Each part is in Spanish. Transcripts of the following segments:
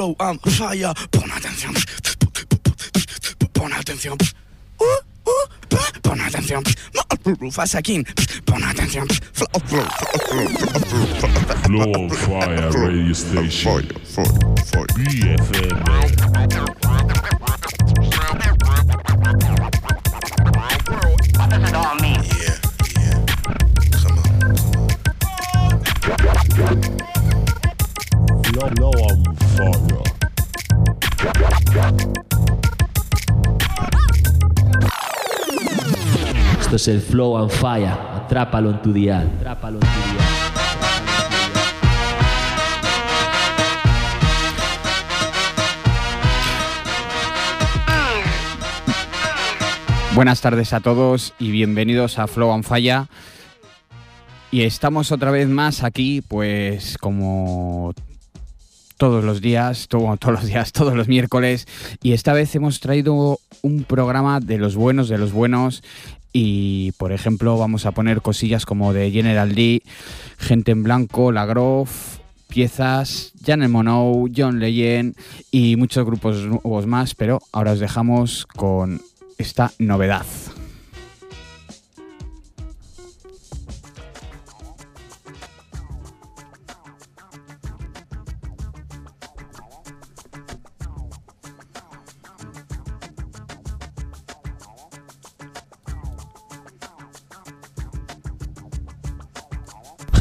flow and fire. Pon atención. Pon atención. Uh, uh, pon atención. Rufasa King. Pon atención. Flow, flow, flow, flow. Flow on Fire Radio Station. Fire, fire, fire. BFM. Yeah, yeah. Come on. Flow, Flow Esto es el Flow and Fire. Atrápalo en tu dial. Buenas tardes a todos y bienvenidos a Flow and Falla. Y estamos otra vez más aquí, pues como todos los días, to- todos los días, todos los miércoles. Y esta vez hemos traído un programa de los buenos, de los buenos. Y por ejemplo, vamos a poner cosillas como de General D, Gente en Blanco, La Grove, piezas, Jan el Monou, John Legend y muchos grupos nuevos más. Pero ahora os dejamos con esta novedad.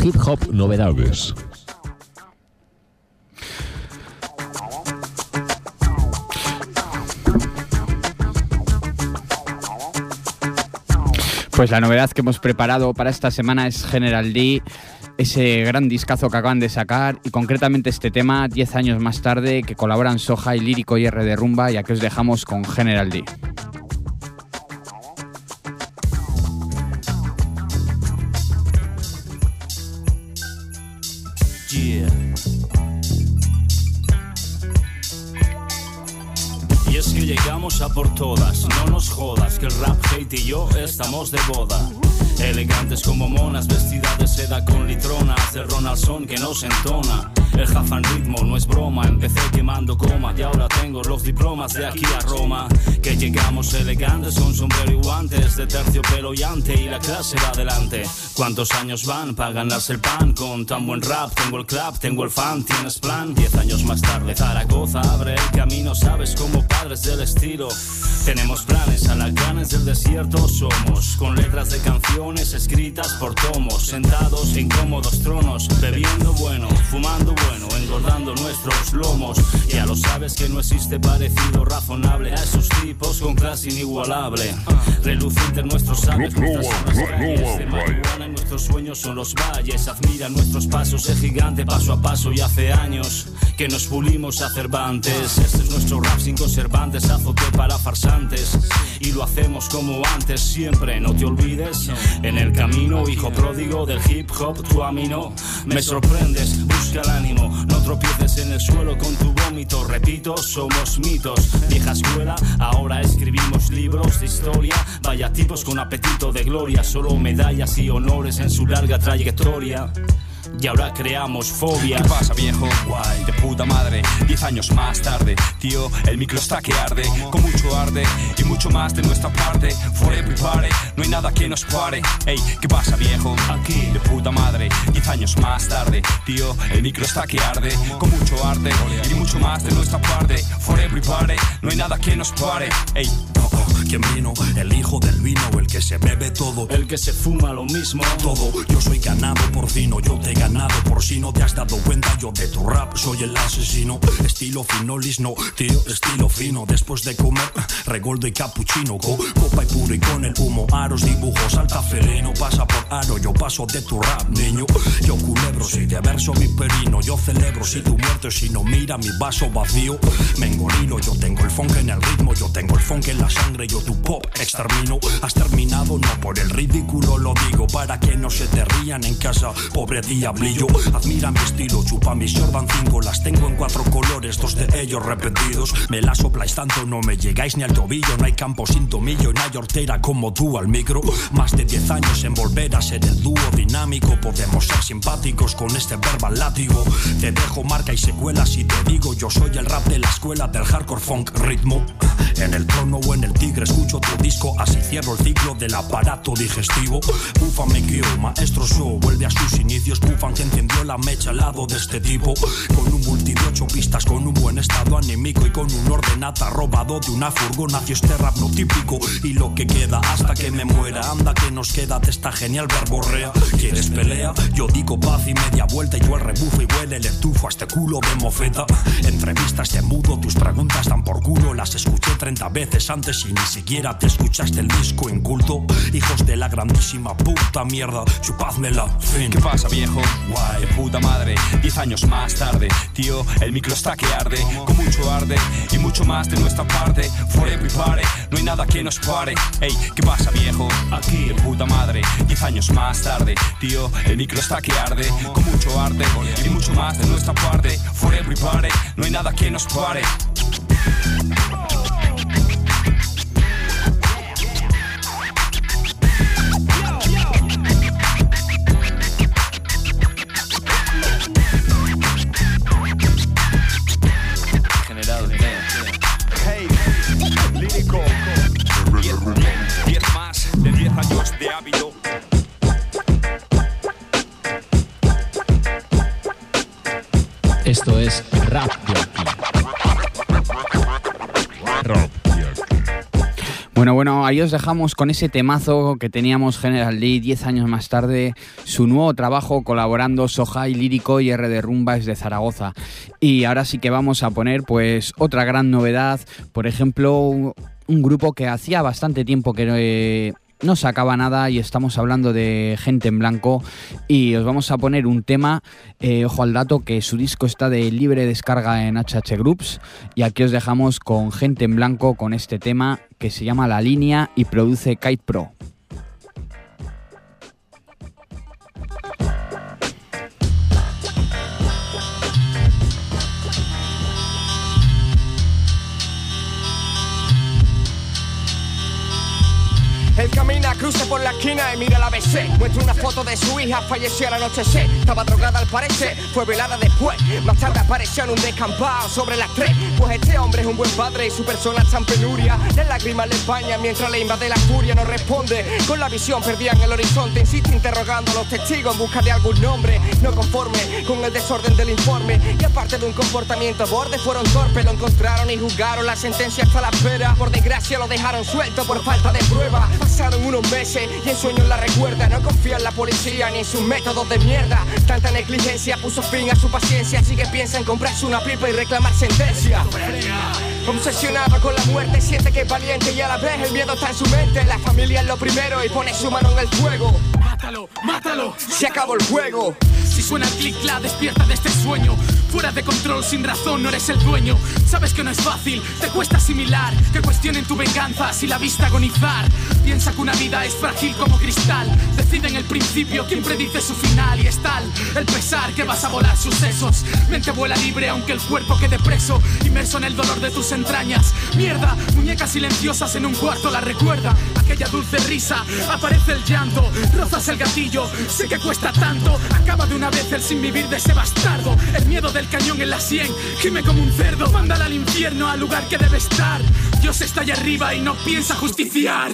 Hip Hop Novedades. Pues la novedad que hemos preparado para esta semana es General D, ese gran discazo que acaban de sacar y concretamente este tema 10 años más tarde que colaboran Soja y Lírico y R de Rumba y aquí os dejamos con General D. a por todas, no nos jodas, que el rap hate y yo estamos de boda. Elegantes como monas, vestidas de seda con litronas, de Ronaldson que nos entona. El jafan ritmo no es broma, empecé quemando coma y ahora tengo los diplomas de aquí a Roma. Que llegamos elegantes con sombrero y guantes, de terciopelo y ante y la clase va adelante. ¿Cuántos años van para ganarse el pan? Con tan buen rap, tengo el club, tengo el fan, tienes plan. Diez años más tarde, Zaragoza abre el camino, sabes como padres del estilo. Tenemos planes, alacranes del desierto somos, con letras de canciones escritas por tomos, sentados en cómodos tronos, bebiendo bueno, fumando bueno, engordando nuestros lomos. Ya lo sabes que no existe parecido razonable a esos tipos con clase inigualable. Reluciente en nuestros sabios, nuestras zonas calles de marihuana en nuestros sueños son los valles. Admira nuestros pasos, es gigante paso a paso y hace años que nos pulimos a Cervantes. Este es nuestro rap sin conservantes, azote para farsantes. Y lo hacemos como antes, siempre, no te olvides. En el camino, hijo pródigo del hip hop, tu amino. Me sorprendes, busca el ánimo. No tropieces en el suelo con tu vómito. Repito, somos mitos. Vieja escuela, ahora escribimos libros de historia. Vaya tipos con apetito de gloria, solo medallas y honores en su larga trayectoria. Y ahora creamos fobias. ¿Qué pasa, viejo? Guay, de puta madre. Diez años más tarde, tío, el micro está que arde. Con mucho arde y mucho más de nuestra parte. Forever pare, no hay nada que nos pare. Ey, ¿qué pasa, viejo? Aquí, de puta madre. Diez años más tarde, tío, el micro está que arde. Con mucho arde y mucho más de nuestra parte. Forever pare, no hay nada que nos pare. Ey, Oh, oh, ¿Quién vino? El hijo del vino, el que se bebe todo. El que se fuma lo mismo. Todo, yo soy ganado porcino, yo te he ganado por si no te has dado cuenta. Yo de tu rap soy el asesino. Estilo fino, lisno, tío, estilo fino. Después de comer, regoldo y capuchino. Co- copa y puro y con el humo, aros, dibujos, alta felino. Pasa por aro, yo paso de tu rap, niño. Yo culebro, si de verso mi perino. Yo celebro si tu muerte, si no mira mi vaso vacío. Me engorilo, yo tengo el funk en el ritmo, yo tengo el funk en la sangre, yo tu pop extermino. Has terminado, no por el ridículo lo digo, para que no se te rían en casa, pobre diablillo. Admira mi estilo, chupa mis Jordan 5, las tengo en cuatro colores, dos de ellos repetidos. Me la sopláis tanto, no me llegáis ni al tobillo, no hay campo sin tomillo, no hay hortera como tú al micro. Más de 10 años en volver a ser el dúo dinámico, podemos ser simpáticos con este verbal látigo. Te dejo marca y secuelas y te digo, yo soy el rap de la escuela del hardcore funk ritmo. En el trono o el tigre escucho tu disco, así cierro el ciclo del aparato digestivo. Bufa me guió, maestro show, vuelve a sus inicios. Bufan que encendió la mecha al lado de este tipo. Con un multi de ocho pistas, con un buen estado anímico y con un ordenata robado de una furgona. Nació este rap típico y lo que queda hasta que me muera. Anda que nos queda de esta genial verborrea. ¿Quieres pelea? Yo digo paz y media vuelta y yo el rebufo y huele el estufo a este culo de mofeta. Entrevistas de mudo, tus preguntas culo. Las escuché 30 veces antes y ni siquiera te escuchaste el disco inculto. Hijos de la grandísima puta mierda, chupázmela, fin. ¿Qué pasa, viejo? Guay, puta madre. Diez años más tarde, tío, el micro está que arde. Con mucho arde y mucho más de nuestra parte. Forever y pare, no hay nada que nos pare. Ey, ¿qué pasa, viejo? Aquí, puta madre. Diez años más tarde, tío, el micro está que arde. Con mucho arde y mucho más de nuestra parte. Forever y pare, no hay nada que nos pare. Esto es Rap. Rap Jockey. Bueno, bueno, ahí os dejamos con ese temazo que teníamos General Lee 10 años más tarde, su nuevo trabajo colaborando Soja y Lírico y R de Rumba es de Zaragoza. Y ahora sí que vamos a poner pues otra gran novedad, por ejemplo, un, un grupo que hacía bastante tiempo que eh, no sacaba nada y estamos hablando de Gente en Blanco y os vamos a poner un tema, eh, ojo al dato, que su disco está de libre descarga en HH Groups y aquí os dejamos con Gente en Blanco con este tema que se llama La Línea y produce Kite Pro. Camina, cruza por la esquina y mira la BC. Muestra una foto de su hija, falleció al anochecer. Estaba drogada al parecer, fue velada después. Más tarde apareció en un descampado sobre las tres. Pues este hombre es un buen padre y su persona en penuria. Las lágrimas le empañan mientras le invade la furia. No responde, con la visión perdida en el horizonte. Insiste interrogando a los testigos en busca de algún nombre. No conforme con el desorden del informe. Y aparte de un comportamiento borde, fueron torpes. Lo encontraron y juzgaron la sentencia hasta la espera. Por desgracia lo dejaron suelto por falta de prueba. Pasaron unos meses y en sueños la recuerda. No confía en la policía ni en sus métodos de mierda. Tanta negligencia puso fin a su paciencia. Así que piensa en comprarse una pipa y reclamar sentencia. Obsesionado con la muerte, siente que es valiente y a la vez el miedo está en su mente. La familia es lo primero y pone su mano en el fuego. Mátalo, mátalo. Se acabó el juego. Si suena el clic, la despierta de este sueño. Fuera de control, sin razón, no eres el dueño. Sabes que no es fácil, te cuesta asimilar. Que cuestionen tu venganza si la viste agonizar. Piensa que una vida es frágil como cristal. Decide en el principio quién predice su final. Y es tal el pesar que vas a volar sus sesos. Mente vuela libre aunque el cuerpo quede preso. Inmerso en el dolor de tus entrañas. Mierda, muñecas silenciosas en un cuarto la recuerda. Aquella dulce risa, aparece el llanto. Rozas el gatillo, sé que cuesta tanto. Acaba de una vez el sin vivir de ese bastardo. El miedo del cañón en la sien, gime como un cerdo. Mándala al infierno, al lugar que debe estar. Dios está allá arriba y no piensa justiciar.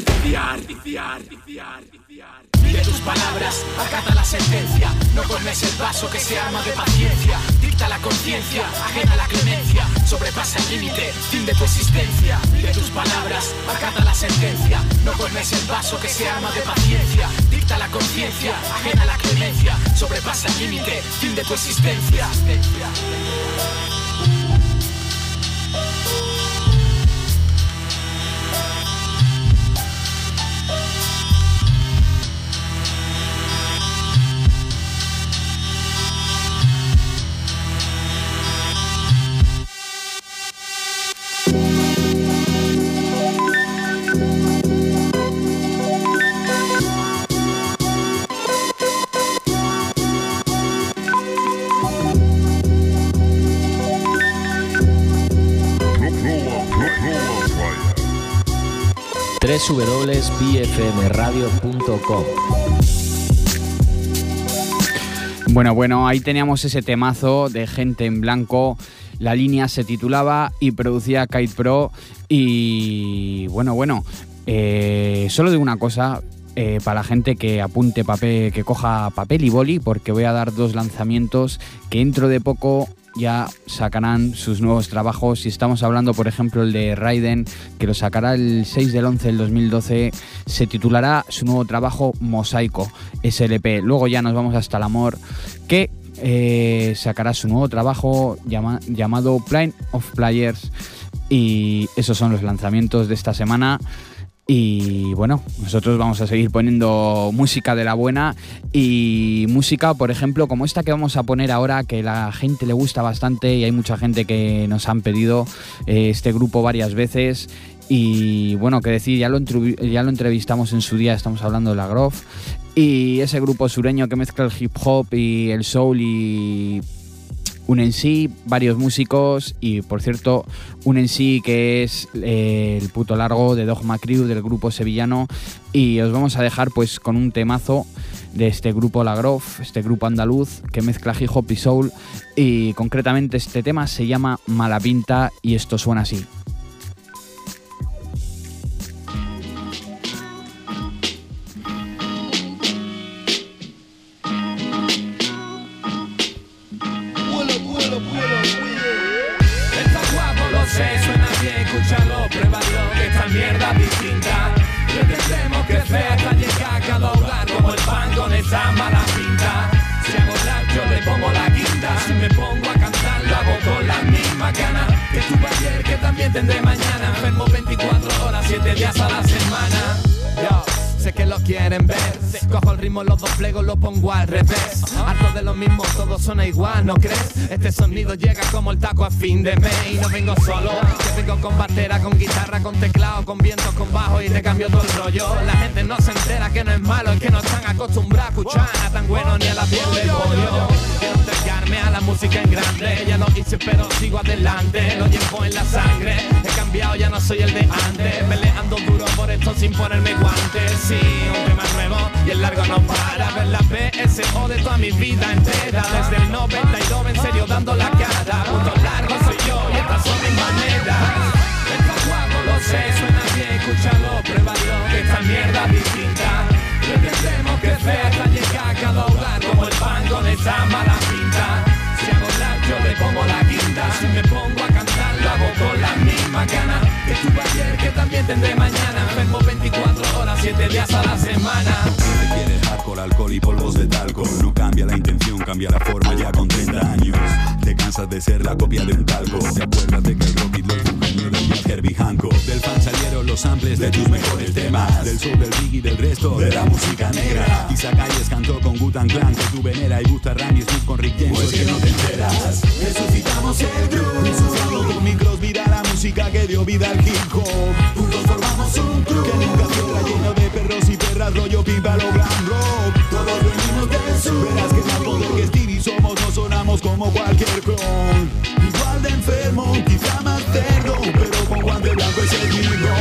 Mire tus palabras, acata la sentencia. No colmes el vaso que se arma de paciencia. Dicta la conciencia, ajena la clemencia. Sobrepasa el límite, fin de tu existencia. Mire tus palabras, acata la sentencia. No colmes el vaso que se arma de paciencia. Dicta la conciencia, ajena la clemencia. Sobrepasa el límite, fin de tu existencia. www.bfmradio.com. Bueno, bueno, ahí teníamos ese temazo de gente en blanco. La línea se titulaba y producía Kite Pro. Y bueno, bueno, eh, solo digo una cosa. eh, para la gente que apunte papel, que coja papel y boli, porque voy a dar dos lanzamientos que dentro de poco ya sacarán sus nuevos trabajos. Y estamos hablando, por ejemplo, el de Raiden, que lo sacará el 6 del 11 del 2012. Se titulará su nuevo trabajo Mosaico SLP. Luego ya nos vamos hasta el amor, que eh, sacará su nuevo trabajo llama- llamado Plane of Players. Y esos son los lanzamientos de esta semana. Y bueno, nosotros vamos a seguir poniendo música de la buena y música, por ejemplo, como esta que vamos a poner ahora, que la gente le gusta bastante y hay mucha gente que nos han pedido eh, este grupo varias veces. Y bueno, que decir, ya lo, ya lo entrevistamos en su día, estamos hablando de la Grove. Y ese grupo sureño que mezcla el hip hop y el soul y un en sí, varios músicos y por cierto, un en sí que es eh, el puto largo de Dogma Crew del grupo sevillano y os vamos a dejar pues con un temazo de este grupo La Grove, este grupo andaluz que mezcla hip hop y soul y concretamente este tema se llama Mala Pinta y esto suena así. Llega como el taco a fin de mes. Y no vengo solo, que vengo con batera, con guitarra, con teclado, con vientos, con bajo y te cambio todo el rollo. La gente no se entera que no es malo, es que no están acostumbrados a escuchar nada tan bueno ni a la piel del pollo. Quiero entregarme a la música en grande. Ya lo hice, pero sigo adelante. Lo llevo en la sangre. Cambiado, ya no soy el de antes. Peleando duro por esto sin ponerme guantes. Sí, un tema nuevo y el largo no para. Ver la PSO de toda mi vida entera. Desde el 92, en serio, dando la cara. Punto largo soy yo y estas son mis maneras. Está guapo, lo sé, suena bien, escúchalo, pruébalo, que esta mierda distinta. Pretendemos crecer hasta llegar a hogar como el pan con esa mala pinta. Si hago rap, yo le pongo la quinta. Si me pongo a cantar, lo hago con la Que tuve que también tendré mañana. Enfermo 24 horas, 7 días a la semana. Quieres hardcore, alcohol y polvos de talco No cambia la intención, cambia la forma ya con 30 años Te cansas de ser la copia de un calco Te samples de tus mejores temas. Del soul, del reggae y del resto de la música negra. Isaac Hayes cantó con Gutan Clan Que tu venera y Busta Rhymes y Snoop con Rick James Pues que no te enteras. Resucitamos el groove Usando tus micros, mira la música que dio vida al hip hop. Juntos formamos un crew Que nunca fuera lleno de perros y perras Rollo pipa, lo glam rock. Todos venimos del sur Verás que más poder que Stevie somos No sonamos como cualquier clon de enfermo, quizá más cerdo Pero con guante blanco el mismo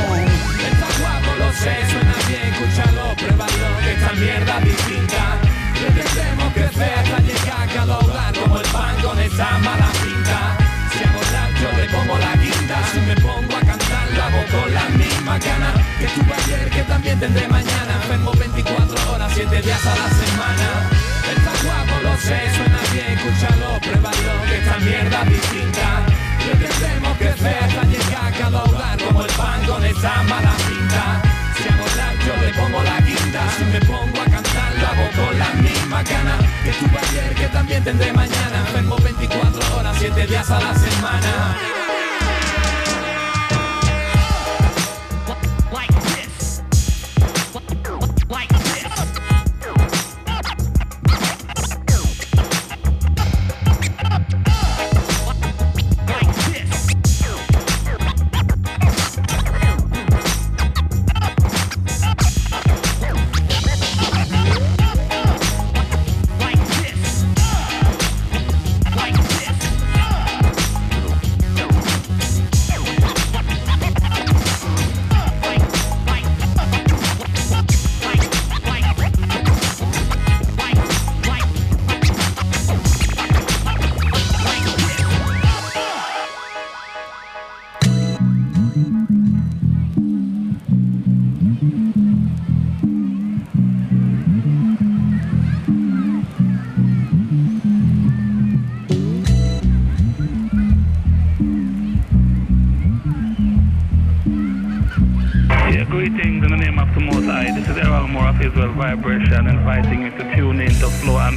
Está guapo, lo sé, suena bien, escúchalo, pruébalo, que esta mierda distinta. Pretendemos crecer hasta llegar a cada hogar como el pan con esa mala pinta. Si hago yo le pongo la quinta. Si me pongo a cantar, lo hago con las mismas ganas. Que tuve ayer, que también tendré mañana. Enfermo 24 horas, 7 días a la semana. Está guapo, lo sé, suena bien, escúchalo, pruébalo, que esta mierda es distinta. Pretendemos crecer hasta llegar a cada hogar como el pan con esa mala pinta. Si hago rap, yo le pongo la quinta. Si me pongo a cantar, lo hago con las mismas ganas. Que tuve ayer, que también tendré mañana. Enfermo 24 horas, 7 días a la semana.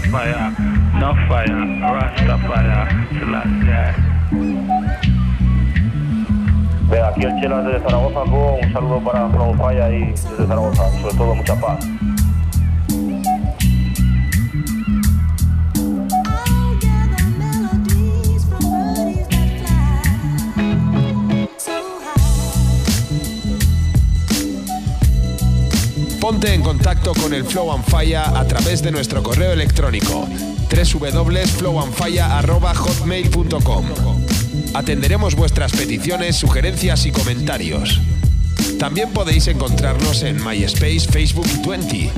And Fire, No Fire, Rasta Fire, Selassie. Venga, aquí el Chela desde Zaragoza con un saludo para Fire y desde Zaragoza, sobre todo mucha paz. Ponte en contacto con el Flow and Fire a través de nuestro correo electrónico www.flowandfire.hotmail.com Atenderemos vuestras peticiones, sugerencias y comentarios. También podéis encontrarnos en MySpace, Facebook y Twenty.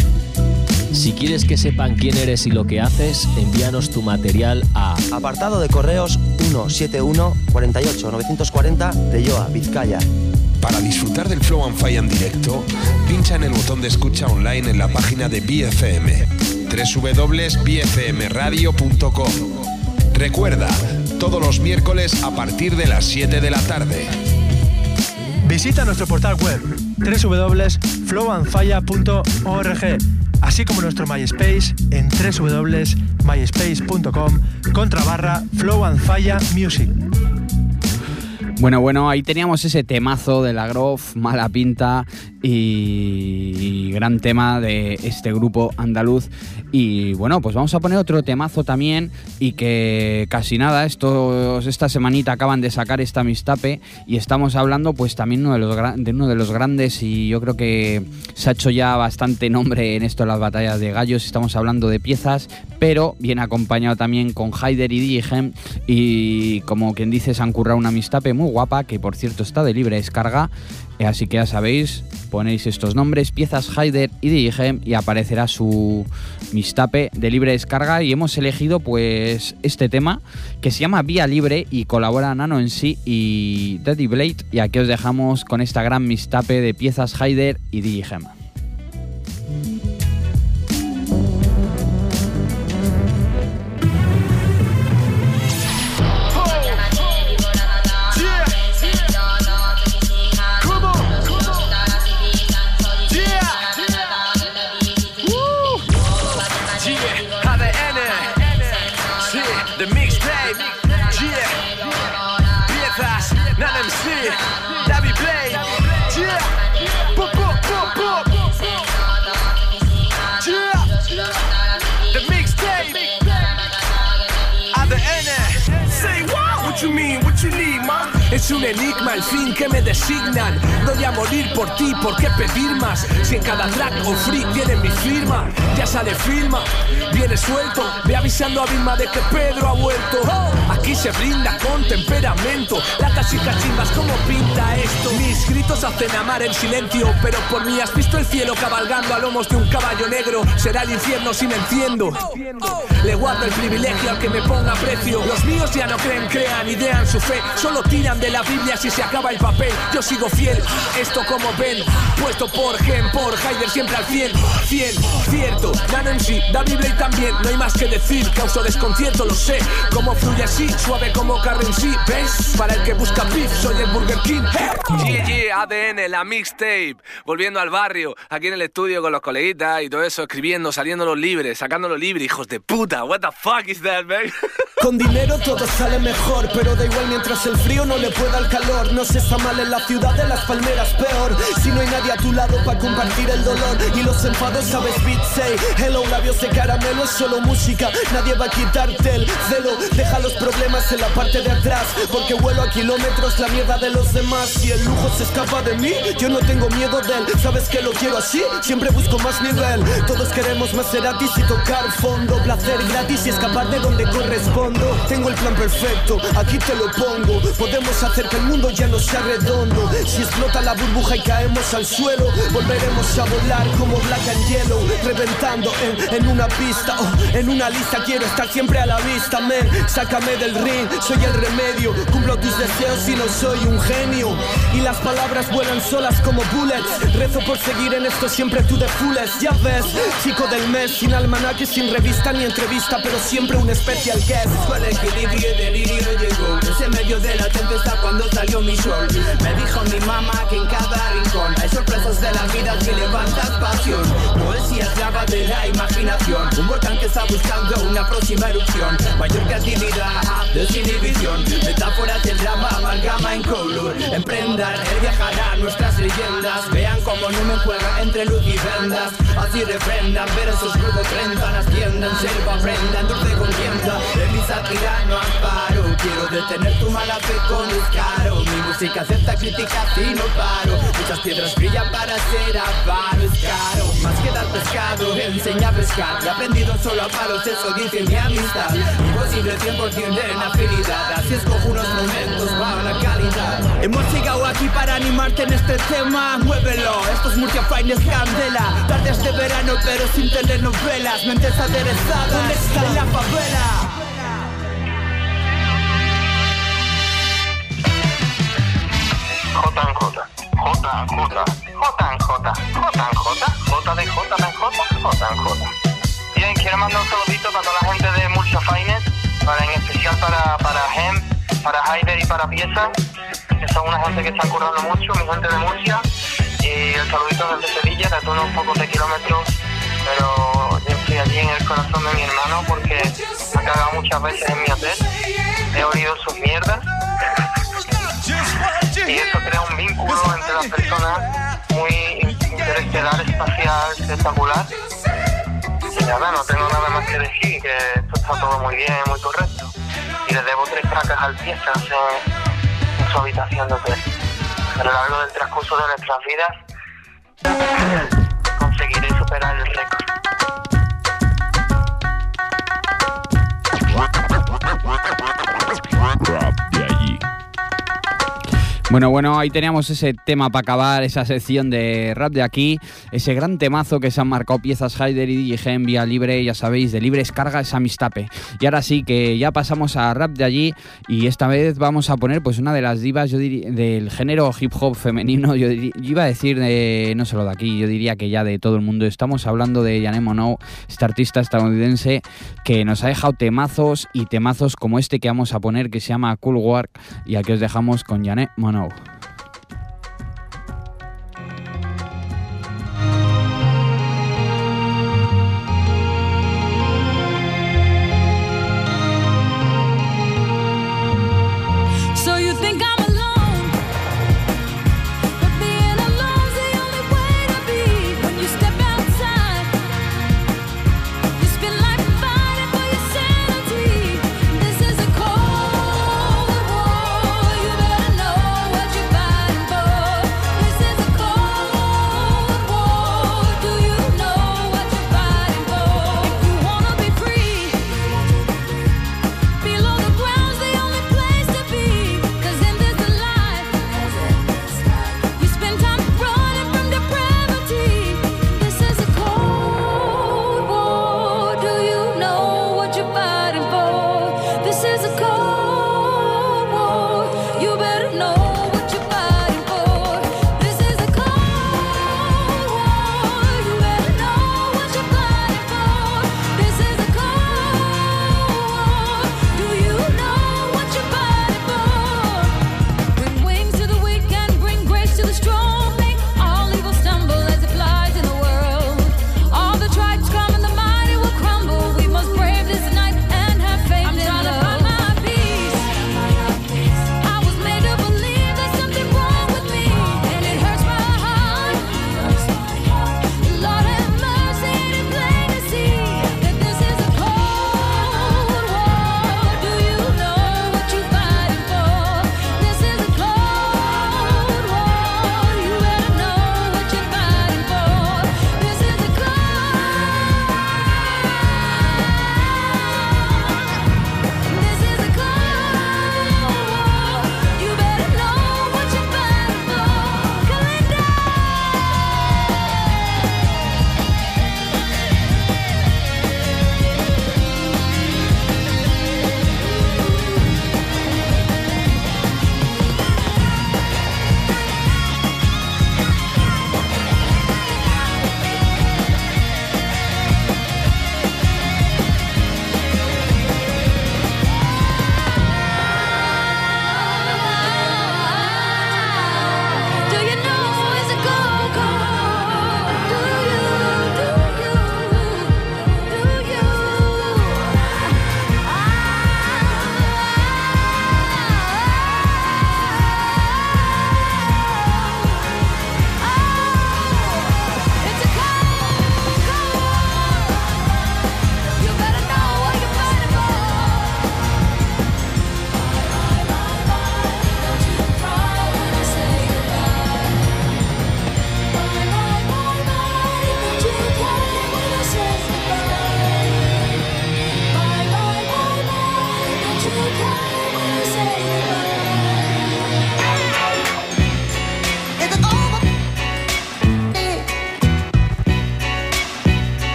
Si quieres que sepan quién eres y lo que haces, envíanos tu material a Apartado de correos 171 48 940 de Yoa, Vizcaya. Para disfrutar del Flow and Fire en directo, pincha en el botón de escucha online en la página de BFM, www.bfmradio.com. Recuerda, todos los miércoles a partir de las 7 de la tarde. Visita nuestro portal web www.flowandfire.org, así como nuestro MySpace en www.myspace.com contra barra Flow and Fire Music. Bueno, bueno, ahí teníamos ese temazo de la Grove, mala pinta y gran tema de este grupo andaluz. Y bueno, pues vamos a poner otro temazo también y que casi nada, estos, esta semanita acaban de sacar esta mistape y estamos hablando pues también uno de, los, uno de los grandes y yo creo que se ha hecho ya bastante nombre en esto de las batallas de gallos. Estamos hablando de piezas, pero viene acompañado también con Haider y Digem y como quien dice se han currado una mistape muy guapa que por cierto está de libre descarga. Eh, Así que ya sabéis, ponéis estos nombres, piezas Haider y Digem y aparecerá su mistape de libre descarga y hemos elegido pues este tema que se llama Vía Libre y colabora Nano en sí y Daddy Blade y aquí os dejamos con esta gran mistape de piezas Haider y Digem. Es un enigma el fin que me designan. Doy a morir por ti, ¿por qué pedir más? Si en cada track o free tiene mi firma, ya sale filma, viene suelto. Ve avisando a Vilma de que Pedro ha vuelto. Aquí se brinda con temperamento. Latas y cachimbas, ¿cómo pinta esto? Mis gritos hacen amar el silencio, pero por mí has visto el cielo cabalgando a lomos de un caballo negro. Será el infierno si me enciendo. Le guardo el privilegio al que me ponga precio. Los míos ya no creen, crean, idean su fe. Solo tiran de la Biblia si se acaba el papel. Yo sigo fiel, esto como ven. Puesto por Gen, por Haider, siempre al 100. 100, cierto. Nano en sí, David Blade también. No hay más que decir, causo desconcierto, lo sé. Cómo fluye así, suave como carne en sí. ¿Ves? Para el que busca beef, soy el Burger King. Yeah, yeah, ADN, la mixtape. Volviendo al barrio, aquí en el estudio con los coleguitas y todo eso, escribiendo, saliéndolo libre, sacándolo libre, hijos de puta. What the fuck is that, man? Con dinero todo sale mejor, pero da igual mientras el frío no le calor. No se está mal en la ciudad de las palmeras, peor. Si no hay nadie a tu lado para compartir el dolor y los enfados, sabes, beat say hello, labios de caramelo, es solo música. Nadie va a quitarte el celo. Deja los problemas en la parte de atrás, porque vuelo a kilómetros la mierda de los demás. Si el lujo se escapa de mí, yo no tengo miedo de él. Sabes que lo quiero así, siempre busco más nivel. Todos queremos más gratis y tocar fondo, placer gratis y escapar de donde correspondo. Tengo el plan perfecto, aquí te lo pongo. Podemos hacer que el mundo ya no sea redondo. Si explota la burbuja y caemos al suelo, volveremos a volar como Black and Yellow, reventando en, en una pista. Oh, en una lista quiero estar siempre a la vista, men. Sácame del ring, soy el remedio. Cumplo tus deseos y no soy un genio. Y las palabras vuelan solas como bullets. Rezo por seguir en esto siempre tú de fullest. Ya ves, chico del mes, sin almanaque, sin revista ni entrevista, pero siempre un special guest. el equilibrio y delirio llegó. Ese medio de la tempestad cuando salió mi sol. Me dijo mi mamá que en cada rincón hay sorpresas de la vida que levantan pasión. Poesía clava de la imaginación. Un volcán que está buscando una próxima erupción. Mayor creatividad, desinhibición. Metáforas del drama, amalgama en color. Emprendan, él viajará nuestras leyendas. Vean cómo no me juega entre luz y vendas. Así refrendan, versos luego prendan, asciendan, selva, aprendan, dulce contienda. De mi sátira no amparo. Quiero detener tu mala fe con descaro. Mi música acepta críticas y no paro. Muchas piedras brillan para ser avaro. Es caro, más que dar pescado, enseña a pescar. He aprendido solo a palos, eso dice mi amistad. Imposible 100% en afinidad. Así escojo unos momentos para la calidad. Hemos llegado aquí para animarte en este tema. Muévelo, estos multifines candela. Tardes de verano, pero sin telenovelas. Mentes aderezadas en la favela. JJ, JJ, JJ, JJ, J de J de JJ. Bien, quiero mandar un saludito para toda la gente de Murcia Fines, para, en especial para, para Hem, para Haider y para Pieza, que son una gente que están currando mucho, mi gente de Murcia. Y el saludito desde Sevilla, a unos pocos de kilómetros, pero yo estoy allí en el corazón de mi hermano porque ha cagado muchas veces en mi hotel. He olido sus mierdas. Y eso crea un vínculo entre las personas muy interestelar, espacial, espectacular. Y nada, no tengo nada más que decir, que esto está todo muy bien, muy correcto. Y le debo tres cacas al pieza en, en su habitación de hotel. A lo largo del transcurso de nuestras vidas, conseguiré superar el récord. Bueno, bueno, ahí teníamos ese tema para acabar, esa sección de rap de aquí, ese gran temazo que se han marcado piezas Haider y DJ en vía libre, ya sabéis, de libre descarga esa mistape. Y ahora sí que ya pasamos a rap de allí y esta vez vamos a poner pues una de las divas diría, del género hip hop femenino, yo, yo iba a decir de, no solo de aquí, yo diría que ya de todo el mundo. Estamos hablando de Janet Monow, esta artista estadounidense que nos ha dejado temazos y temazos como este que vamos a poner que se llama Cool Work y aquí os dejamos con Janet Monow. No.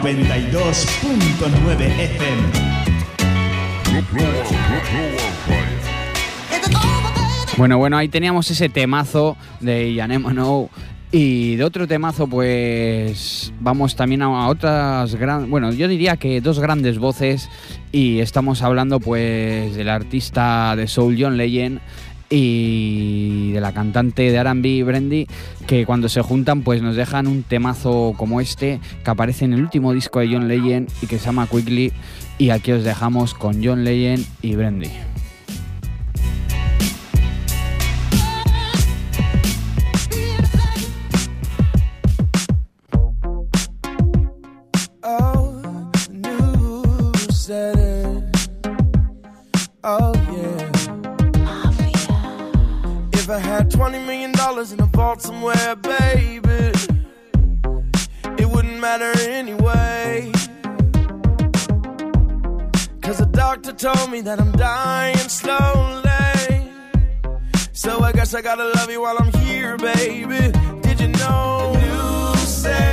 92.9 FM. Bueno, bueno, ahí teníamos ese temazo de Yanemono. Y de otro temazo, pues vamos también a otras grandes, bueno, yo diría que dos grandes voces y estamos hablando pues del artista de Soul John Legend y de la cantante de R&B Brandy que cuando se juntan pues nos dejan un temazo como este que aparece en el último disco de John Legend y que se llama Quickly y aquí os dejamos con John Legend y Brandy. Dollars in a vault somewhere, baby, it wouldn't matter anyway. Cause the doctor told me that I'm dying slowly. So I guess I gotta love you while I'm here, baby. Did you know? You said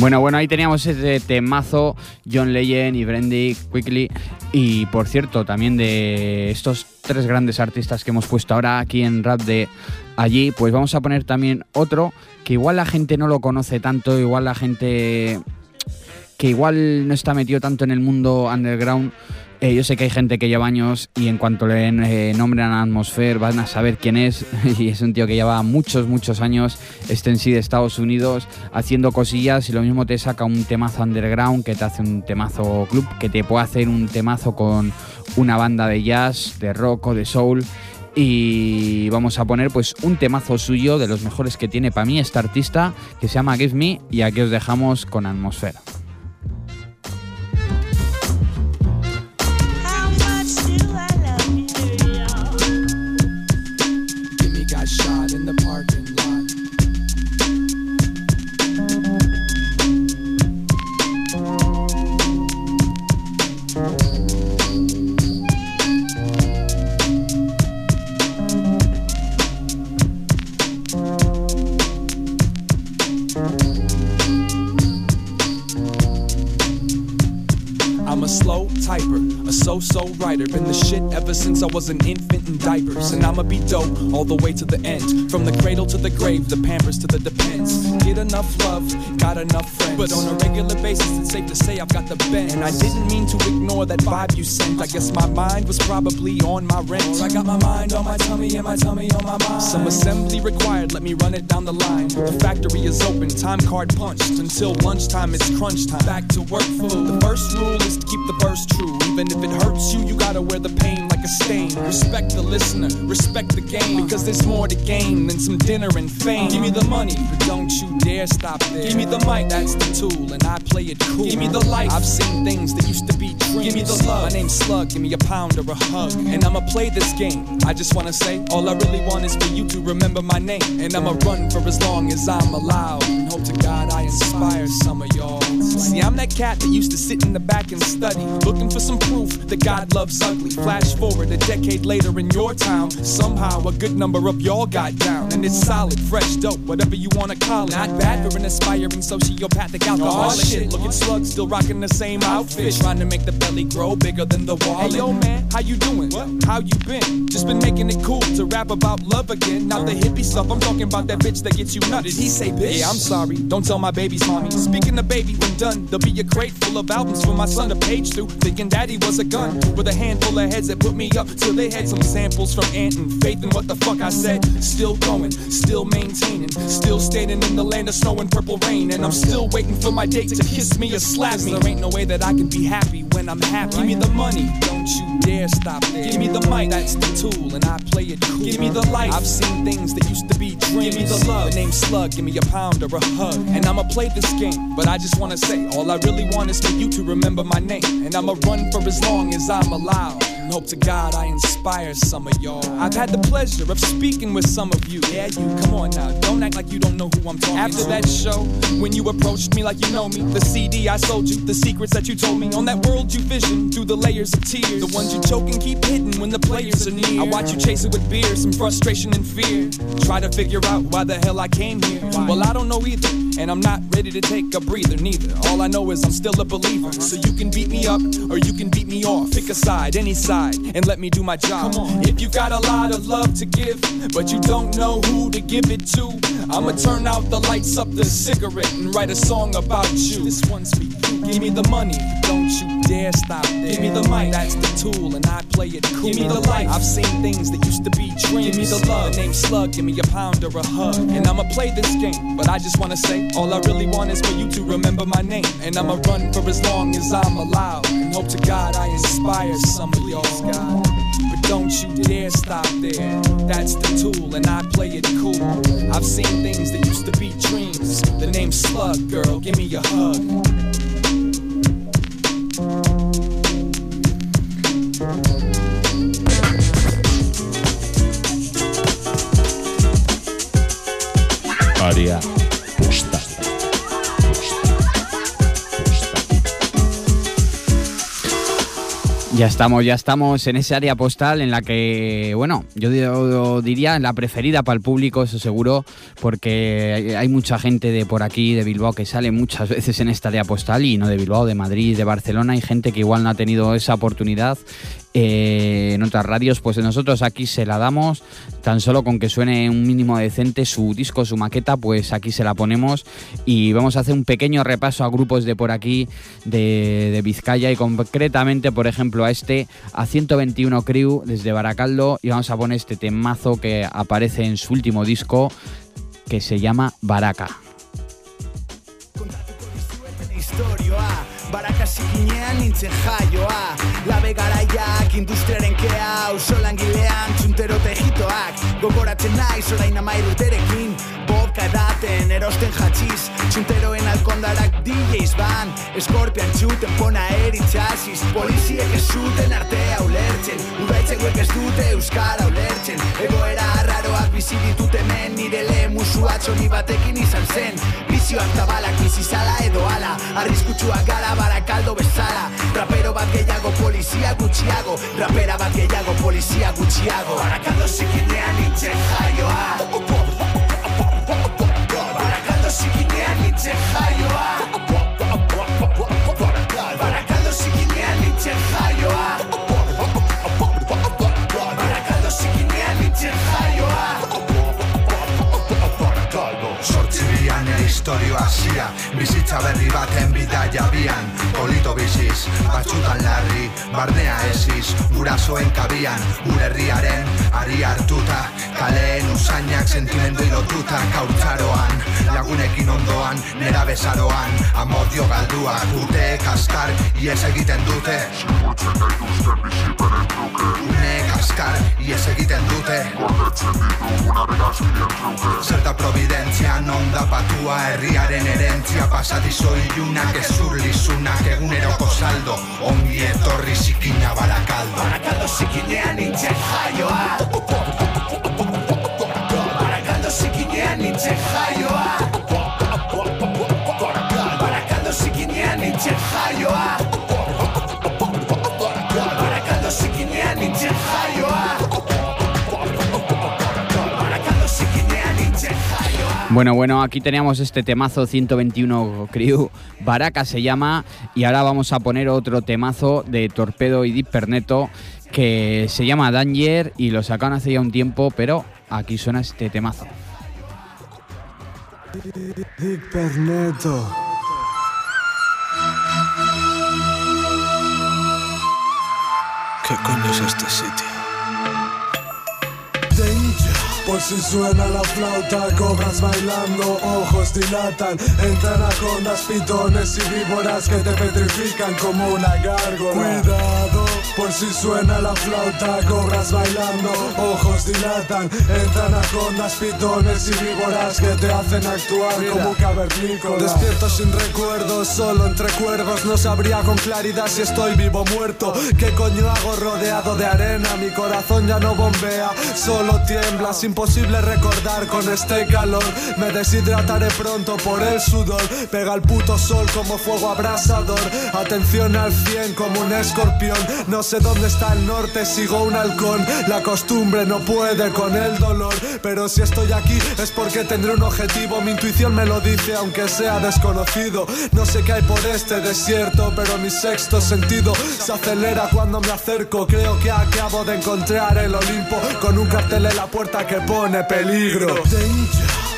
Bueno, bueno, ahí teníamos ese temazo John Legend y Brandy Quickly. Y por cierto, también de estos tres grandes artistas que hemos puesto ahora aquí en Rap de allí, pues vamos a poner también otro que igual la gente no lo conoce tanto, igual la gente que igual no está metido tanto en el mundo underground Eh, yo sé que hay gente que lleva años y en cuanto le eh, nombran a Atmosphere van a saber quién es y es un tío que lleva muchos, muchos años este en sí de Estados Unidos haciendo cosillas y lo mismo te saca un temazo underground que te hace un temazo club, que te puede hacer un temazo con una banda de jazz, de rock o de soul y vamos a poner pues un temazo suyo de los mejores que tiene para mí este artista que se llama Give Me y aquí os dejamos con Atmosfera. Since I was an infant in diapers. And I'ma be dope all the way to the end. From the cradle to the grave, the pampers to the depends. Get enough love, got enough. But on a regular basis, it's safe to say I've got the bend. And I didn't mean to ignore that vibe you sent. I guess my mind was probably on my rent. Or I got my mind on my tummy and my tummy on my mind. Some assembly required, let me run it down the line. The factory is open, time card punched. Until lunchtime, it's crunch time. Back to work full. The first rule is to keep the verse true. Even if it hurts you, you gotta wear the pain like a stain. Respect the listener, respect the game. Because there's more to gain than some dinner and fame. Give me the money, but don't you dare stop there. Give me the mic, that's the tool, and I play it cool. Give me the uh-huh. life, I've seen things that used to be dreams. Give me the love, my name's Slug, give me a pound or a hug. And I'ma play this game. I just wanna say, all I really want is for you to remember my name. And I'ma run for as long as I'm allowed. And hope to God I inspire some of y'all. See, I'm that cat that used to sit in the back and study, looking for some proof that God loves ugly. Flash forward a decade later in your town, somehow a good number of y'all got down. And it's solid, fresh, dope, whatever you wanna call it. Not bad for an aspiring sociopathic alcoholic. Oh, shit, looking at slugs still rocking the same outfit, trying to make the belly grow bigger than the wallet. Hey yo, man, how you doing? How you been? Just been making it cool to rap about love again. Not the hippie stuff, I'm talking about that bitch that gets you nuts. Did he say bitch? Yeah, I'm sorry. Don't tell my baby's mommy. Speaking of baby, when done, there'll be a crate full of albums for my son to page through. Thinking daddy was a gun with a handful of heads that put me up till they had some samples from Ant and Faith and what the fuck I said. Still going, still maintaining, still standing in the land of snow and purple rain. And I'm still waiting for my date to kiss me or slap me. There ain't no way that I can be happy when I'm happy. Give me the money, don't you dare stop there. Give me the mic, that's the tool, and I play it cool. Give me the life, I've seen things that used to be dreams. Give me the love, the name Slug, give me a pound or a hug. And I'ma play this game, but I just wanna say, all I really want is for you to remember my name. And I'ma run for as long as I'm allowed. And hope to God I inspire some of y'all. I've had the pleasure of speaking with some of you. Yeah, you, come on now, don't act like you don't know who I'm talking After that show, when you approached me like you know me, the CD I sold you, the secrets that you told me, on that world you vision through the layers of tears. The ones you choke and keep hidden when the players are near. I watch you chase it with beer, some frustration and fear. Try to figure out why the hell I came here. Well, I don't know either, and I'm not ready to take a breather neither. All I know is I'm still a believer. So you can beat me up or you can beat me off. Pick a side, any side, and let me do my job. If you've got a lot of love to give, but you don't know who to give it to, I'ma turn out the lights up the cigarette and write a song about you. This one's for you. Give me the money, don't you dare stop there. Give me the mic, that's the tool, and I play it cool. Give me the life, I've seen things that used to be dreams. Give me the love, the name Slug, give me a pound or a hug. And I'ma play this game, but I just wanna say, all I really want is for you to remember my name. And I'ma run for as long as I'm allowed. And hope to God I inspire some of y'all. God. But don't you dare stop there. That's the tool, and I play it cool. I've seen things that used to be dreams. The name Slug, girl, give me a hug. Área postal. Ya estamos, ya estamos en esa área postal en la que, bueno, yo di- diría la preferida para el público, eso seguro, porque hay mucha gente de por aquí, de Bilbao, que sale muchas veces en esta área postal y no de Bilbao, de Madrid, de Barcelona. Hay gente que igual no ha tenido esa oportunidad eh, en otras radios, pues nosotros aquí se la damos, tan solo con que suene un mínimo decente su disco, su maqueta, pues aquí se la ponemos. Y vamos a hacer un pequeño repaso a grupos de por aquí, de, de Vizcaya y concretamente, por ejemplo, a este, a 121 Crew desde Baracaldo. Y vamos a poner este temazo que aparece en su último disco que se llama Baraca. Baraka zikinean nintzen jaioa. Labe garaiak industriaren kea Auzo langilean txuntero tejitoak. Gogoratzen naiz orain amairu terekin Vodka edaten erosten jatxiz Txunteroen alkondarak DJs ban. Eskorpian txuten pona eritxasiz Poliziek ez zuten artea ulertzen. Udaitzekuek ez dute euskara ulertzen. Egoera bizi ditut hemen Nire lehemu zuatxoni batekin izan zen. Bizioak tabalak bizi zala edo ala Arriskutsuak gara barakaldo bezala. Rapero bat gehiago polizia gutxiago Rapera bat gehiago polizia gutxiago. Barakaldo zikinean nintzen jaioa. Barakaldo zikinean nintzen jaioa historio hasia. Bizitza berri baten bidaia bian Polito biziz, batxutan Barnea esiz, gurasoen kabian Gure herriaren, ari hartuta. Kaleen usainak sentimendu lotuta Kaurtzaroan, lagunekin ondoan Nera bezaroan, amodio galdua Dute kaskar, ies egiten dute. Une kaskar, ies egiten dute. Zerta providentzia non da patua Herriaren erentzia pasadizo ilunak Ezurlizunak eguneroko saldo Ongi etorri zikina barakaldo. Barakaldo zikinean nintzen jaioa. Barakaldo zikinean nintzen jaioa Bueno, bueno, aquí teníamos este temazo 121 Crew, Baraka se llama, y ahora vamos a poner otro temazo de Torpedo y Deep Perneto que se llama Danger y lo sacaron hace ya un tiempo, pero aquí suena este temazo. Hiperneto ¿Qué coño es este sitio? Por si suena la flauta, cobras bailando, ojos dilatan Entran anacondas, pitones y víboras que te petrifican como una gárgola. Cuidado, por si suena la flauta, cobras bailando, ojos dilatan Entran anacondas, pitones y víboras que te hacen actuar como cavernícola. Despierto sin recuerdos, solo entre cuervos No sabría con claridad si estoy vivo o muerto. ¿Qué coño hago rodeado de arena? Mi corazón ya no bombea, solo tiembla. Es imposible recordar con este calor. Me deshidrataré pronto por el sudor. Pega el puto sol como fuego abrasador. Atención al 100 como un escorpión. No sé dónde está el norte, sigo un halcón. La costumbre no puede con el dolor Pero si estoy aquí es porque tendré un objetivo. Mi intuición me lo dice aunque sea desconocido. No sé qué hay por este desierto Pero mi sexto sentido se acelera cuando me acerco. Creo que acabo de encontrar el Olimpo Con un cartel en la puerta que pone peligro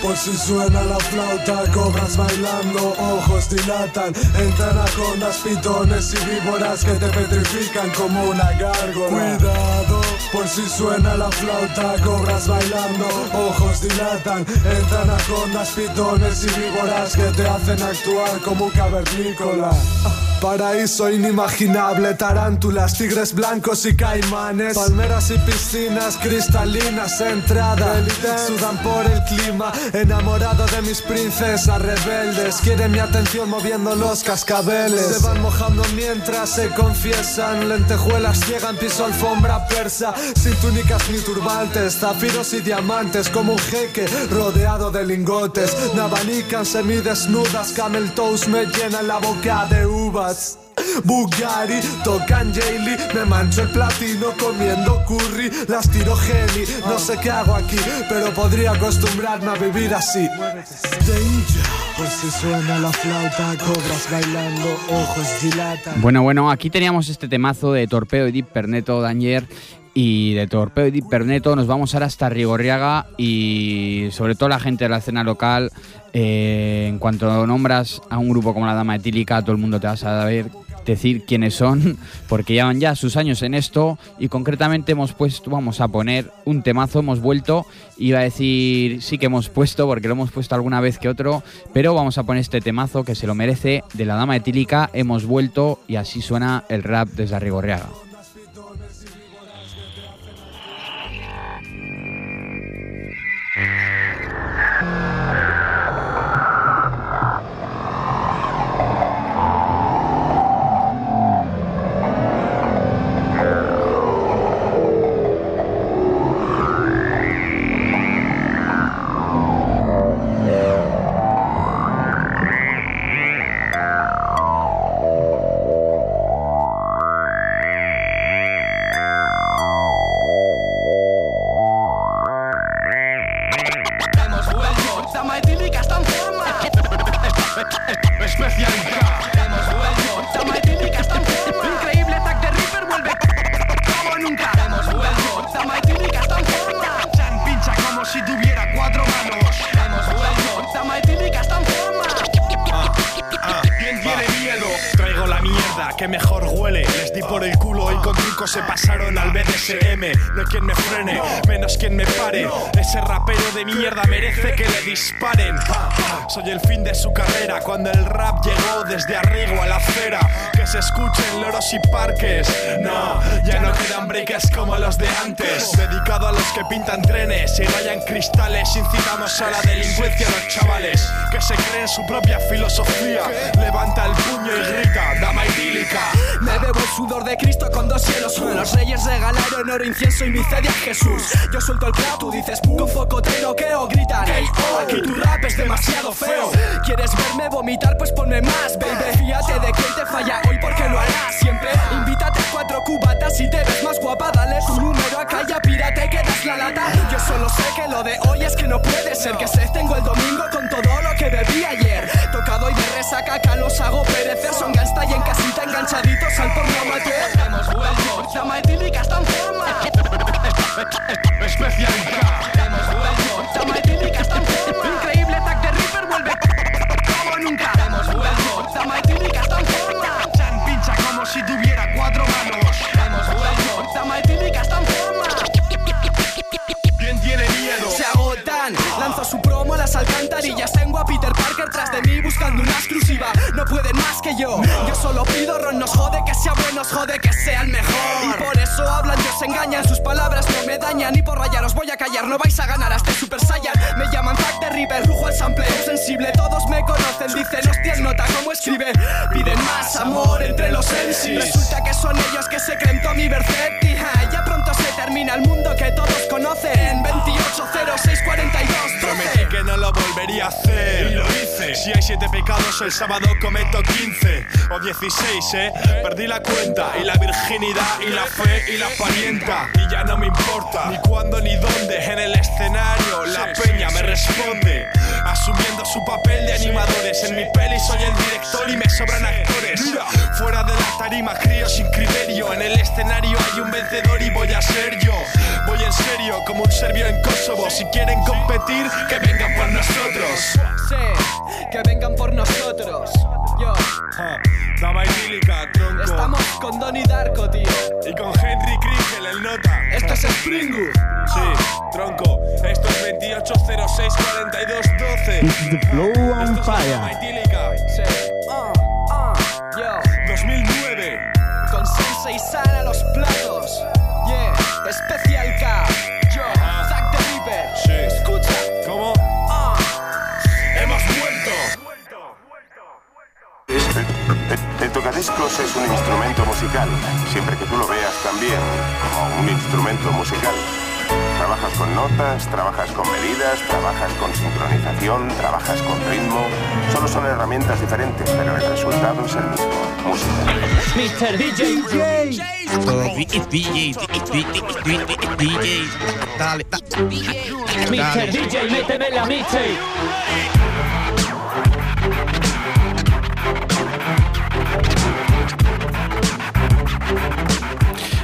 por si suena la flauta, cobras bailando, ojos dilatan. Entran anacondas, pitones y víboras que te petrifican como una gárgola. Cuidado, por si suena la flauta, cobras bailando, ojos dilatan. Entran anacondas, pitones y víboras que te hacen actuar como un cavernícola Paraíso inimaginable, tarántulas, tigres blancos y caimanes. Palmeras y piscinas cristalinas, entrada. Sudan por el clima, enamorado de mis princesas rebeldes. Quieren mi atención moviendo los cascabeles. Se van mojando mientras se confiesan. Lentejuelas llegan, piso alfombra persa. Sin túnicas ni turbantes, zafiros y diamantes. Como un jeque rodeado de lingotes. Me abanican semidesnudas, camel toes me llenan la boca de uvas Bugatti, tocan Jaylee, me mancho el platino comiendo curry, las tiro geli, no sé qué hago aquí, pero podría acostumbrarme a vivir así. Bueno, bueno, aquí teníamos este temazo de Torpedo y Deep Perneto Danger. Y de Torpedo y Perneto nos vamos ahora hasta Rigorriaga y sobre todo la gente de la escena local. eh, en cuanto nombras a un grupo como la Dama Etílica, todo el mundo te va a saber decir quiénes son, porque llevan ya sus años en esto y concretamente hemos puesto, vamos a poner un temazo, hemos vuelto, iba a decir sí que hemos puesto, porque lo hemos puesto alguna vez que otro, pero vamos a poner este temazo que se lo merece de la Dama Etílica, hemos vuelto y así suena el rap desde Rigorriaga. Pintan trenes y rayan cristales. Incitamos a la delincuencia a los chavales que se creen su propia filosofía. Levanta el puño y grita, dama idílica. Me bebo el sudor de Cristo con dos cielos Los reyes regalaron oro, incienso y miseria a Jesús Yo suelto el clap, tú dices Con foco te noqueo, gritan Aquí tu rap es demasiado feo ¿Quieres verme vomitar? Pues ponme más, baby Fíjate de quién te falla hoy porque lo harás siempre Invítate a cuatro cubatas y te ves más guapa Dale tu número a calla, pírate que das la lata Yo solo sé que lo de hoy es que no puede ser Que se tengo el domingo con todo lo que bebí ayer Tocado y de resaca, acá los hago perecer Son gangsta y en casita enganchaditos al porno amateur Hemos vuelto, Dama Etílica está en forma. Especial Hemos vuelto, Dama Etílica está en forma. Increíble tag de Reaper vuelve como nunca. Hemos vuelto, Dama Etílica está en forma. Chan pincha como si tuviera las alcantarillas. Tengo a Peter Parker tras de mí buscando una exclusiva. No pueden más que yo, yo solo pido ron Nos jode que sea bueno, jode que sea el mejor. Y por eso hablan, os engañan Sus palabras no me dañan. Y por rayar os voy a callar No vais a ganar hasta el Super Saiyan. Me llaman Zack de River, rujo al sample. Sensible Todos me conocen, dicen hostia nota cómo escribe. Piden más amor entre los sensis Resulta que son ellos que se creen Tommy Vercetti Ja, Ya pronto se termina el mundo que todos conocen. 280642 Prometí que no lo volvería a hacer. Y lo hice. Si hay siete pecados, el sábado cometo 15 o 16, eh. Perdí la cuenta y la virginidad y la fe y la parienta. Y ya no me importa ni cuándo ni dónde. En el escenario, la peña me responde. Asumiendo su papel de animadores. En mi peli soy el director y me sobran actores. Fuera de la tarima, crío sin criterio. En el escenario hay un vencedor y voy a ser yo. Voy en serio, como un serbio en Kosovo. Si quieren competir, que vengan por nosotros. Sí, que vengan por nosotros. Yo. Dama idílica, tronco. Estamos con Donnie Darko, tío. Y con Henry Kriegel, el nota. Esto es Springwood. Sí, tronco. Esto es 28064212. It's the flow on Esto es fire. Dama idílica. Sí. Ah, ah, yo. 2009. Con Sensei San a los platos. Yeah, Special K. El tocadiscos es un instrumento musical, siempre que tú lo veas también como un instrumento musical. Trabajas con notas, trabajas con medidas, trabajas con sincronización, trabajas con ritmo. Solo son herramientas diferentes, pero el resultado es el mismo. Música. Mr. DJ. Dale, Mr. DJ, méteme la mixtape.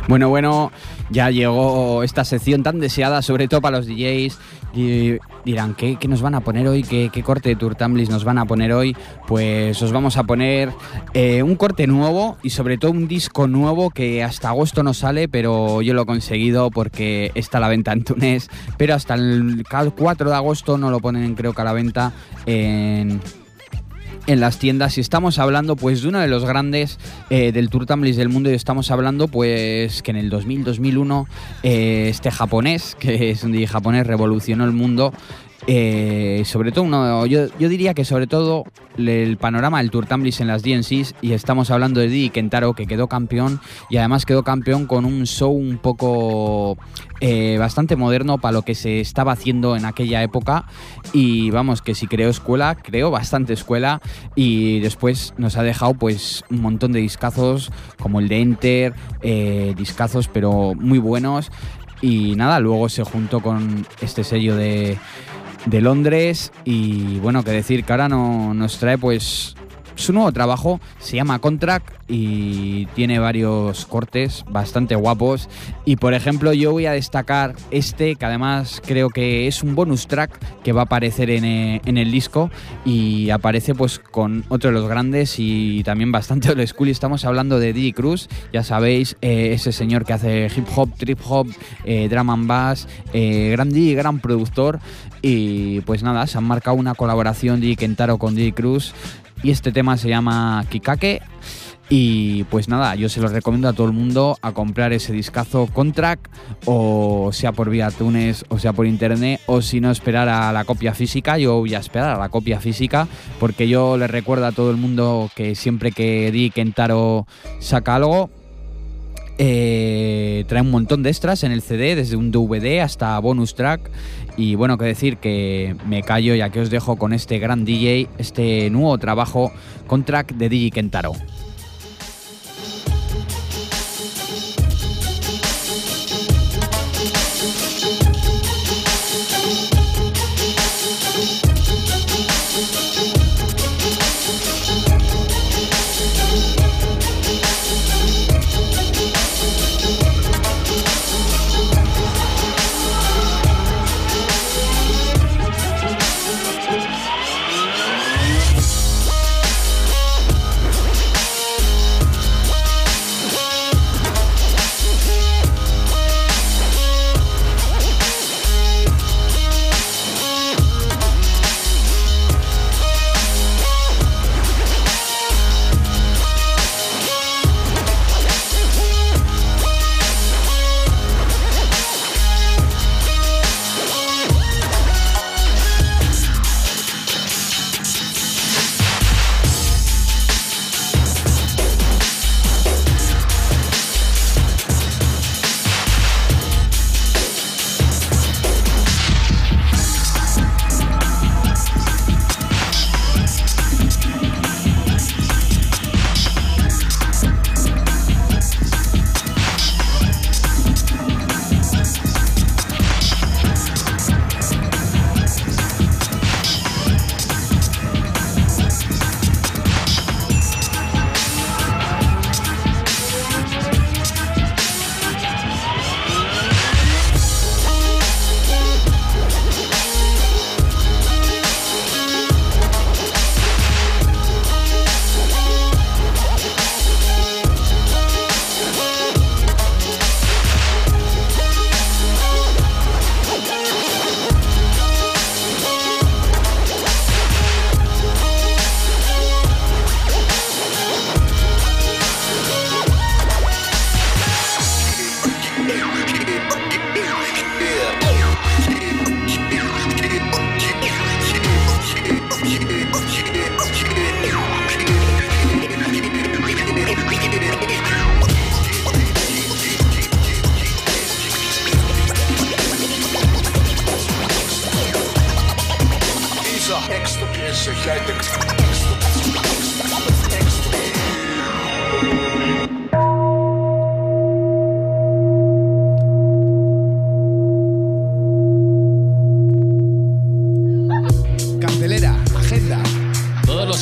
Bueno, bueno, ya llegó esta sección tan deseada, sobre todo para los DJs. Y dirán, ¿qué, nos van a poner hoy? ¿Qué, corte de Turtamblis nos van a poner hoy? Pues os vamos a poner eh, un corte nuevo y sobre todo un disco nuevo que hasta agosto no sale, pero yo lo he conseguido porque está a la venta en Túnez. Pero hasta el 4 de agosto no lo ponen, creo que a la venta en, en las tiendas y estamos hablando pues de uno de los grandes eh, del Tour Tumblis del mundo y estamos hablando pues que en el 2000-2001 eh, este japonés, que es un DJ japonés, revolucionó el mundo. Eh, sobre todo, uno, yo, yo diría que sobre todo el panorama del Tour Tumblis en las DNCs y estamos hablando de Didi Kentaro que quedó campeón y además quedó campeón con un show un poco eh, bastante moderno para lo que se estaba haciendo en aquella época. Y vamos que si creó escuela creó bastante escuela y después nos ha dejado pues un montón de discazos como el de Enter eh, discazos pero muy buenos. Y nada luego se juntó con este sello de de Londres y bueno que decir que ahora no, nos trae pues su nuevo trabajo se llama Contract y tiene varios cortes bastante guapos. Y por ejemplo, yo voy a destacar este, que además creo que es un bonus track que va a aparecer en, eh, en el disco y aparece pues con otro de los grandes y también bastante old school. Estamos hablando de Diddy Cruz, ya sabéis, eh, ese señor que hace hip hop, trip hop, eh, drum and bass, eh, gran Diddy, gran productor. Y pues nada, se han marcado una colaboración Diddy Kentaro con Diddy Cruz y este tema se llama Kikake. Y pues nada, yo se los recomiendo a todo el mundo a comprar ese discazo Contract, o sea por vía Tunes, o sea por internet, o si no esperar a la copia física. Yo voy a esperar a la copia física, porque yo les recuerdo a todo el mundo que siempre que Di Kentaro saca algo, eh, trae un montón de extras en el CD, desde un DVD hasta bonus track. Y bueno, que decir que me callo ya que os dejo con este gran DJ, este nuevo trabajo con track de DJ Kentaro.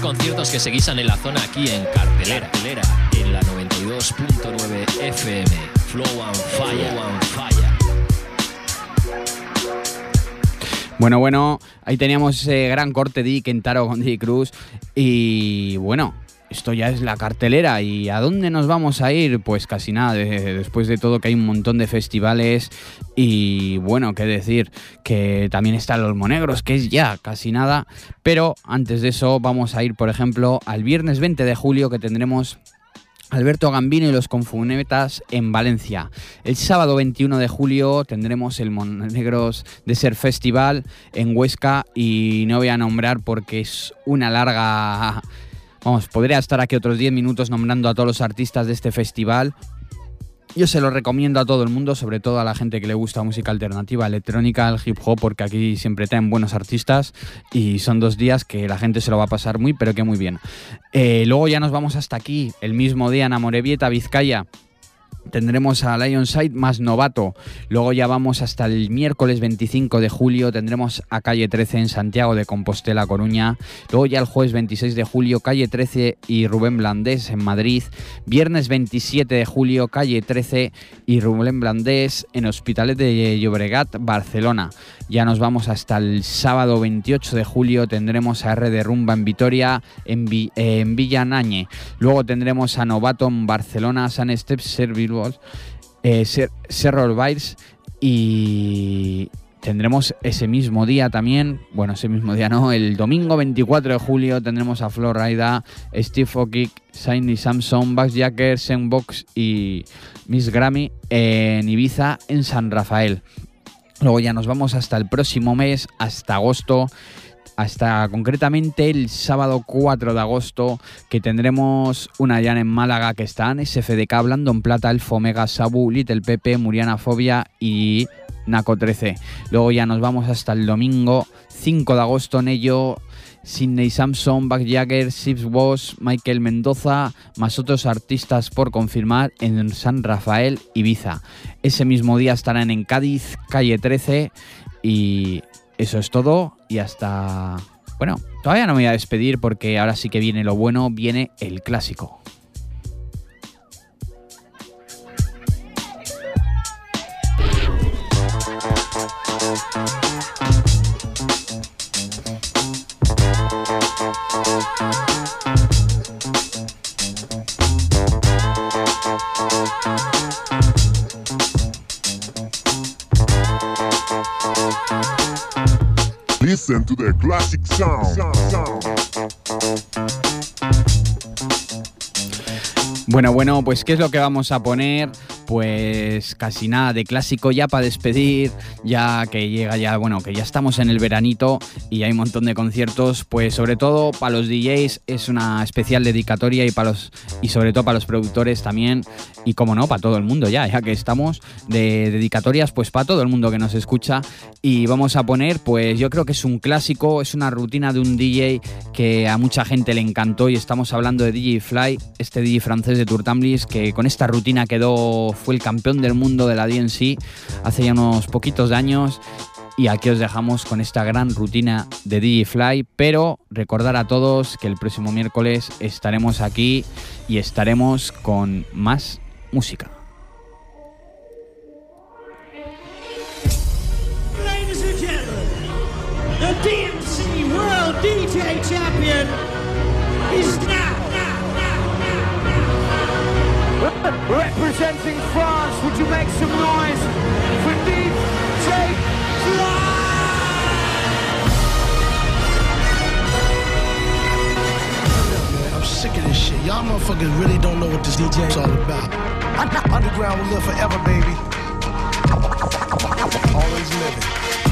Conciertos que se guisan en la zona aquí en cartelera, cartelera en la 92.9 FM. Flow and Fire. Flow and Fire. Bueno, bueno, ahí teníamos ese gran corte de Kentaro con Dick Cruz. Y bueno, esto ya es la cartelera. ¿Y a dónde nos vamos a ir? Pues casi nada, de- después de todo que hay un montón de festivales. Y bueno, qué decir, que también está los Monegros, que es ya casi nada. Pero antes de eso, vamos a ir, por ejemplo, al viernes 20 de julio, que tendremos Alberto Gambino y los Confunetas en Valencia. El sábado 21 de julio tendremos el Monegros Desert Festival en Huesca y no voy a nombrar porque es una larga... Vamos, podría estar aquí otros 10 minutos nombrando a todos los artistas de este festival. Yo se lo recomiendo a todo el mundo, sobre todo a la gente que le gusta música alternativa, electrónica, el hip hop, porque aquí siempre traen buenos artistas y son dos días que la gente se lo va a pasar muy, pero que muy bien. Eh, luego ya nos vamos hasta aquí, el mismo día en Amorebieta, Vizcaya. Tendremos a Lionside más novato. Luego ya vamos hasta el miércoles 25 de julio. Tendremos a Calle 13 en Santiago de Compostela, Coruña. Luego ya el jueves 26 de julio, Calle 13 y Rubén Blandés en Madrid. Viernes 27 de julio, Calle 13 y Rubén Blandés en Hospitalet de Llobregat, Barcelona. Ya nos vamos hasta el sábado 28 de julio. Tendremos a R de Rumba en Vitoria, en, Vi- eh. Luego tendremos a Novato en Barcelona, San Steps, Servilbos, eh, Bails y tendremos ese mismo día también, bueno, ese mismo día no, el domingo 24 de julio tendremos a Flor Raida, Steve Okick, Shiny Samson, Bax Jacker, Box y Miss Grammy en Ibiza, en San Rafael. Luego ya nos vamos hasta el próximo mes, hasta agosto, hasta concretamente el sábado 4 de agosto, que tendremos una Jan en Málaga que están SFDK, Hablando en Plata, El Fomega, Sabu, Little Pepe, Muriana Fobia y Naco 13. Luego ya nos vamos hasta el domingo 5 de agosto, Nello, Sidney Samson, Back Jagger, Sips Boss, Michael Mendoza, más otros artistas por confirmar en San Rafael, Ibiza. Ese mismo día estarán en Cádiz, calle 13 y eso es todo y hasta... Bueno, todavía no me voy a despedir porque ahora sí que viene lo bueno, viene el clásico. Bueno, bueno, pues ¿qué es lo que vamos a poner? Pues casi nada de clásico ya para despedir, ya que llega ya, bueno, que ya estamos en el veranito y hay un montón de conciertos, pues sobre todo para los DJs es una especial dedicatoria y para los y sobre todo para los productores también y como no, para todo el mundo ya, ya que estamos de dedicatorias pues para todo el mundo que nos escucha. Y vamos a poner pues yo creo que es un clásico, es una rutina de un DJ que a mucha gente le encantó y estamos hablando de DJ Fly, este DJ francés de Turtamblis que con esta rutina quedó fue el campeón del mundo de la DNC hace ya unos poquitos años y aquí os dejamos con esta gran rutina de DJ Fly, pero recordar a todos que el próximo miércoles estaremos aquí y estaremos con más música. World DJ Champion. Representing France, would you make some noise for DJ I'm sick of this shit. Y'all motherfuckers really don't know what this DJ is all about. Underground will live forever, baby. Always living.